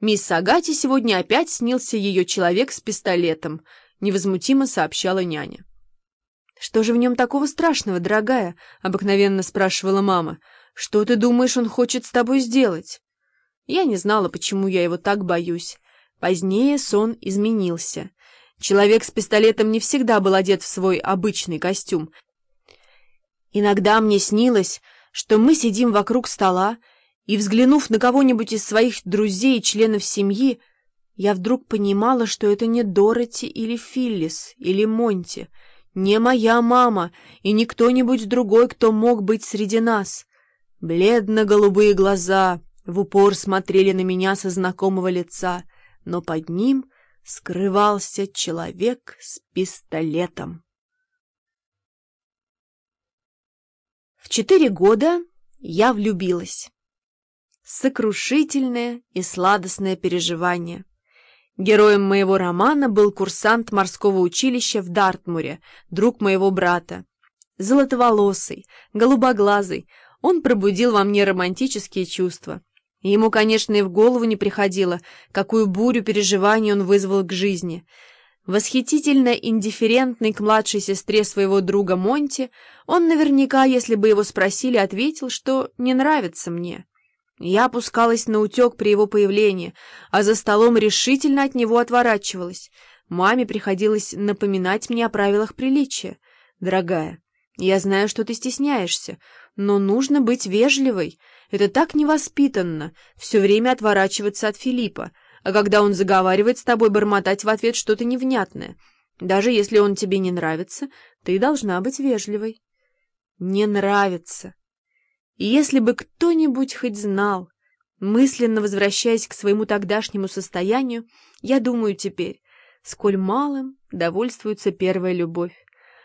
Мисс Агате сегодня опять снился ее человек с пистолетом, невозмутимо сообщала няня. «Что же в нем такого страшного, дорогая?» — обыкновенно спрашивала мама. «Что ты думаешь, он хочет с тобой сделать?» Я не знала, почему я его так боюсь. Позднее сон изменился. Человек с пистолетом не всегда был одет в свой обычный костюм. Иногда мне снилось, что мы сидим вокруг стола, и, взглянув на кого-нибудь из своих друзей и членов семьи, я вдруг понимала, что это не Дороти или Филлис или Монти, не моя мама и не кто-нибудь другой, кто мог быть среди нас. Бледно-голубые глаза в упор смотрели на меня со знакомого лица, но под ним скрывался человек с пистолетом. В четыре года я влюбилась. Сокрушительное и сладостное переживание. Героем моего романа был курсант морского училища в Дартмуре, друг моего брата. Золотоволосый, голубоглазый, он пробудил во мне романтические чувства. Ему, конечно, и в голову не приходило, какую бурю переживаний он вызвал к жизни. Восхитительно индифферентный к младшей сестре своего друга Монти, он наверняка, если бы его спросили, ответил, что не нравится мне. Я опускалась на утек при его появлении, а за столом решительно от него отворачивалась. Маме приходилось напоминать мне о правилах приличия. «Дорогая, я знаю, что ты стесняешься, но нужно быть вежливой. Это так невоспитанно, все время отворачиваться от Филиппа, а когда он заговаривает с тобой, бормотать в ответ что-то невнятное. Даже если он тебе не нравится, ты должна быть вежливой». «Не нравится». И если бы кто-нибудь хоть знал, мысленно возвращаясь к своему тогдашнему состоянию, я думаю теперь, сколь малым довольствуется первая любовь.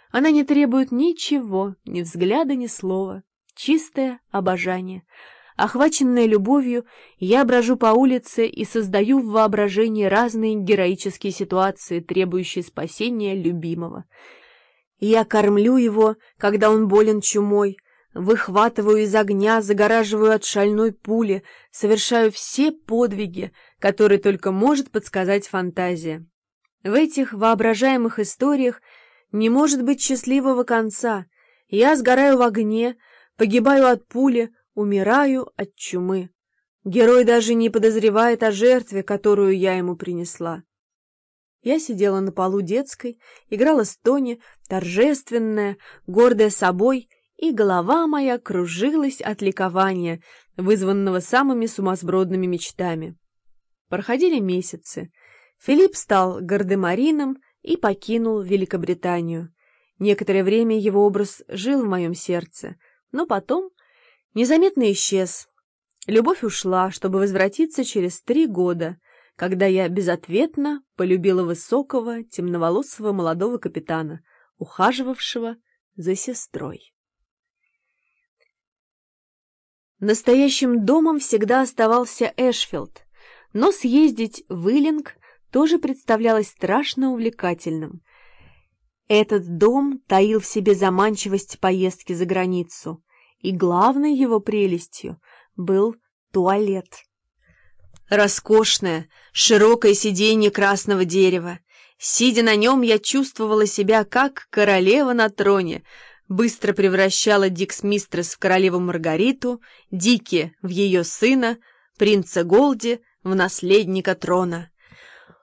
Она не требует ничего, ни взгляда, ни слова, чистое обожание. Охваченная любовью, я брожу по улице и создаю в воображении разные героические ситуации, требующие спасения любимого. Я кормлю его, когда он болен чумой, Выхватываю из огня, загораживаю от шальной пули, совершаю все подвиги, которые только может подсказать фантазия. В этих воображаемых историях не может быть счастливого конца. Я сгораю в огне, погибаю от пули, умираю от чумы. Герой даже не подозревает о жертве, которую я ему принесла. Я сидела на полу детской, играла с Тони, торжественная, гордая собой и голова моя кружилась от ликования, вызванного самыми сумасбродными мечтами. Проходили месяцы. Филипп стал гардемарином и покинул Великобританию. Некоторое время его образ жил в моем сердце, но потом незаметно исчез. Любовь ушла, чтобы возвратиться через три года, когда я безответно полюбила высокого, темноволосого молодого капитана, ухаживавшего за сестрой. Настоящим домом всегда оставался Эшфилд, но съездить в Иллинг тоже представлялось страшно увлекательным. Этот дом таил в себе заманчивость поездки за границу, и главной его прелестью был туалет. Роскошное, широкое сиденье красного дерева. Сидя на нем, я чувствовала себя как королева на троне — быстро превращала Дикс Мистрес в королеву Маргариту, Дики в ее сына, принца Голди в наследника трона.